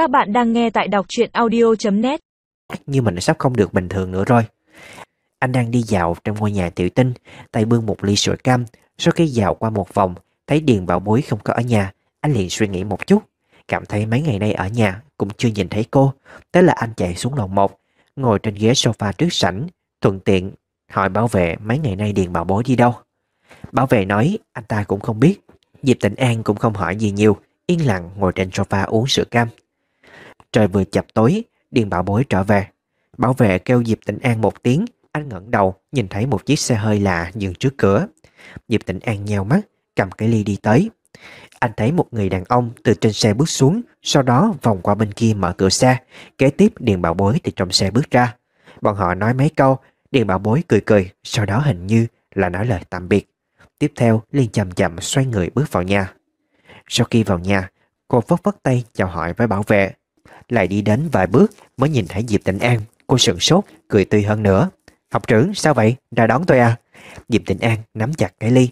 Các bạn đang nghe tại đọc truyện audio.net như mình sắp không được bình thường nữa rồi. Anh đang đi dạo trong ngôi nhà tiểu tinh, tay bưng một ly sữa cam. Sau khi dạo qua một vòng, thấy Điền Bảo Bối không có ở nhà, anh liền suy nghĩ một chút. Cảm thấy mấy ngày nay ở nhà cũng chưa nhìn thấy cô. Thế là anh chạy xuống lầu một, ngồi trên ghế sofa trước sảnh, thuận tiện hỏi bảo vệ mấy ngày nay Điền Bảo Bối đi đâu. Bảo vệ nói anh ta cũng không biết. Diệp Tịnh An cũng không hỏi gì nhiều, yên lặng ngồi trên sofa uống sữa cam. Trời vừa chập tối, Điền Bảo Bối trở về. Bảo vệ kêu Diệp Tịnh An một tiếng, anh ngẩng đầu, nhìn thấy một chiếc xe hơi lạ dừng trước cửa. Diệp Tịnh An nheo mắt, cầm cái ly đi tới. Anh thấy một người đàn ông từ trên xe bước xuống, sau đó vòng qua bên kia mở cửa xe, kế tiếp Điền Bảo Bối từ trong xe bước ra. Bọn họ nói mấy câu, Điền Bảo Bối cười cười, sau đó hình như là nói lời tạm biệt. Tiếp theo, liền chậm chậm xoay người bước vào nhà. Sau khi vào nhà, cô vất vất tay chào hỏi với bảo vệ. Lại đi đến vài bước mới nhìn thấy Diệp Tịnh An. Cô sửng sốt, cười tươi hơn nữa. Học trưởng, sao vậy? Ra đón tôi à? Diệp Tịnh An nắm chặt cái ly,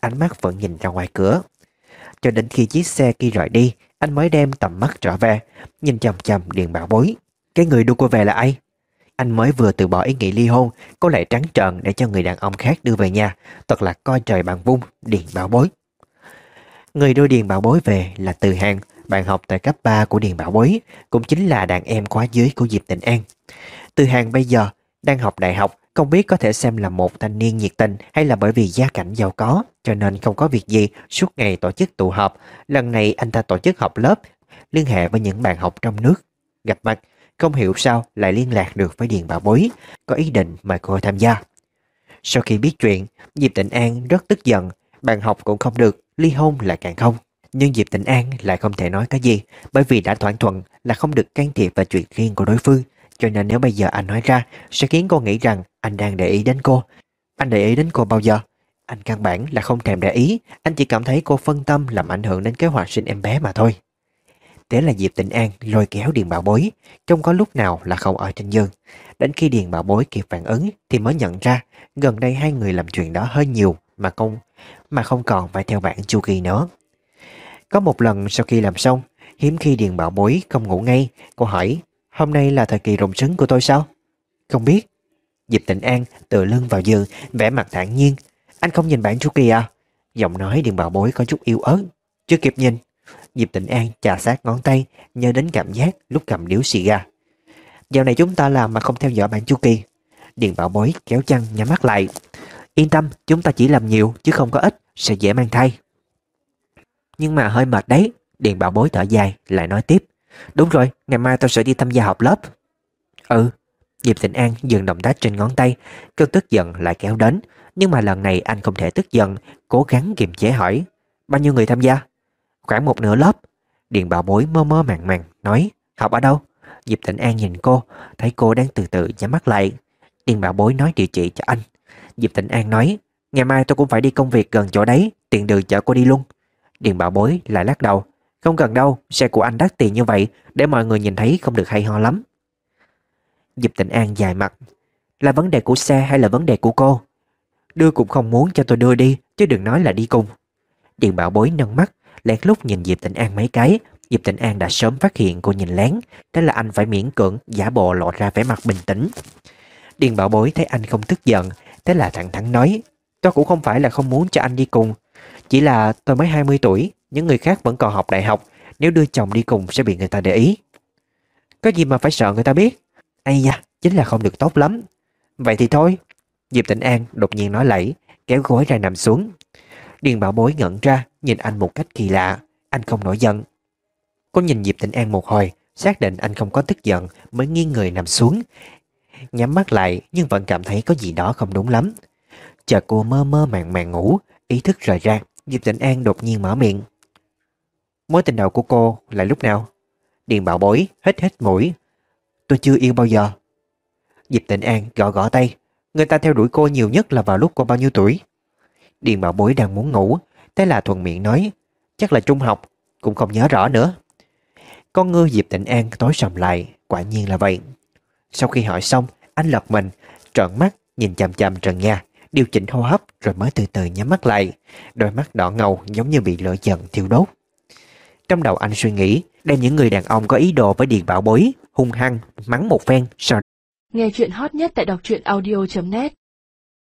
ánh mắt vẫn nhìn ra ngoài cửa. Cho đến khi chiếc xe kia rời đi, anh mới đem tầm mắt trở về, nhìn chầm chầm Điền Bảo Bối. Cái người đưa cô về là ai? Anh mới vừa từ bỏ ý nghĩ ly hôn, cô lại trắng trợn để cho người đàn ông khác đưa về nhà. Thật là coi trời bằng vung, Điền Bảo Bối. Người đưa Điền Bảo Bối về là Từ Hàng, bạn học tại cấp 3 của Điền Bảo Bối, cũng chính là đàn em khóa dưới của Diệp Tịnh An. Từ Hàng bây giờ đang học đại học, không biết có thể xem là một thanh niên nhiệt tình hay là bởi vì gia cảnh giàu có, cho nên không có việc gì suốt ngày tổ chức tụ họp. Lần này anh ta tổ chức học lớp, liên hệ với những bạn học trong nước. Gặp mặt, không hiểu sao lại liên lạc được với Điền Bảo Bối, có ý định mời cô tham gia. Sau khi biết chuyện, Diệp Tịnh An rất tức giận, bạn học cũng không được, ly hôn lại càng không. Nhưng Diệp Tịnh An lại không thể nói cái gì bởi vì đã thỏa thuận là không được can thiệp vào chuyện riêng của đối phương. Cho nên nếu bây giờ anh nói ra sẽ khiến cô nghĩ rằng anh đang để ý đến cô. Anh để ý đến cô bao giờ? Anh căn bản là không thèm để ý, anh chỉ cảm thấy cô phân tâm làm ảnh hưởng đến kế hoạch sinh em bé mà thôi. Thế là Diệp Tịnh An lôi kéo Điền Bảo Bối, trong có lúc nào là không ở trên giường. Đến khi Điền Bảo Bối kịp phản ứng thì mới nhận ra gần đây hai người làm chuyện đó hơi nhiều mà không mà không còn phải theo bản chu kỳ nữa. Có một lần sau khi làm xong, hiếm khi Điền Bảo Bối không ngủ ngay, cô hỏi, hôm nay là thời kỳ rụng trứng của tôi sao? Không biết. Diệp Tịnh An tựa lưng vào giường, vẻ mặt thản nhiên. Anh không nhìn bản chu kỳ à? Giọng nói Điền Bảo Bối có chút yếu ớt. Chưa kịp nhìn. Diệp Tịnh An chà sát ngón tay, nhớ đến cảm giác lúc cầm điếu xì gà Dạo này chúng ta làm mà không theo dõi bản chu kỳ. Điền Bảo Bối kéo chăn nhắm mắt lại. Yên tâm, chúng ta chỉ làm nhiều chứ không có ít, sẽ dễ mang thai. Nhưng mà hơi mệt đấy, Điền bảo bối thở dài, lại nói tiếp. Đúng rồi, ngày mai tôi sẽ đi tham gia học lớp. Ừ Diệp Thịnh An dừng động tác trên ngón tay, Cơn tức giận lại kéo đến. Nhưng mà lần này anh không thể tức giận, Cố gắng kiềm chế hỏi, Bao nhiêu người tham gia? Khoảng một nửa lớp. Điền bảo bối mơ mơ màng màng, Nói, học ở đâu? Diệp Thịnh An nhìn cô, Thấy cô đang từ từ nhắm mắt lại. Điền bảo bối nói địa chỉ cho anh. Diệp Thịnh An nói, Ngày mai tôi cũng phải đi công việc gần chỗ đấy, Tiện đường chở cô đi luôn. Điền bảo bối lại lắc đầu. Không cần đâu, xe của anh đắt tiền như vậy Để mọi người nhìn thấy không được hay ho lắm. Diệp Tịnh An dài mặt. Là vấn đề của xe hay là vấn đề của cô? Đưa cũng không muốn cho tôi đưa đi Chứ đừng nói là đi cùng. Điền bảo bối nâng mắt Lén lúc nhìn Diệp Tịnh An mấy cái. Diệp Tịnh An đã sớm phát hiện cô nhìn lén Thế là anh phải miễn cưỡng giả bộ lộ ra vẻ mặt bình tĩnh. Điền bảo bối thấy anh không tức giận Thế là thẳng thắn nói Tôi cũng không phải là không muốn cho anh đi cùng chỉ là tôi mới 20 tuổi, những người khác vẫn còn học đại học, nếu đưa chồng đi cùng sẽ bị người ta để ý. Có gì mà phải sợ người ta biết? Ây da, chính là không được tốt lắm. Vậy thì thôi. Diệp Tịnh An đột nhiên nói lẫy, kéo gối ra nằm xuống. Điền bảo bối ngẩn ra, nhìn anh một cách kỳ lạ. Anh không nổi giận. Cô nhìn Diệp Tịnh An một hồi, xác định anh không có tức giận mới nghiêng người nằm xuống. Nhắm mắt lại nhưng vẫn cảm thấy có gì đó không đúng lắm. Chờ cô mơ mơ màng màng ngủ, ý thức rời ra. Diệp Tịnh An đột nhiên mở miệng. Mối tình đầu của cô là lúc nào? Điền bảo bối, hết hết mũi. Tôi chưa yêu bao giờ. Diệp Tịnh An gõ gõ tay. Người ta theo đuổi cô nhiều nhất là vào lúc cô bao nhiêu tuổi? Điền bảo bối đang muốn ngủ. Thế là thuận miệng nói. Chắc là trung học, cũng không nhớ rõ nữa. Con ngư Diệp Tịnh An tối sầm lại, quả nhiên là vậy. Sau khi hỏi xong, anh lật mình, trợn mắt, nhìn chằm chằm trần nhà điều chỉnh hô hấp rồi mới từ từ nhắm mắt lại. Đôi mắt đỏ ngầu giống như bị lửa giận thiêu đốt. Trong đầu anh suy nghĩ, đây những người đàn ông có ý đồ với Điền Bảo Bối hung hăng mắng một phen sau Nghe chuyện hot nhất tại đọc truyện audio.net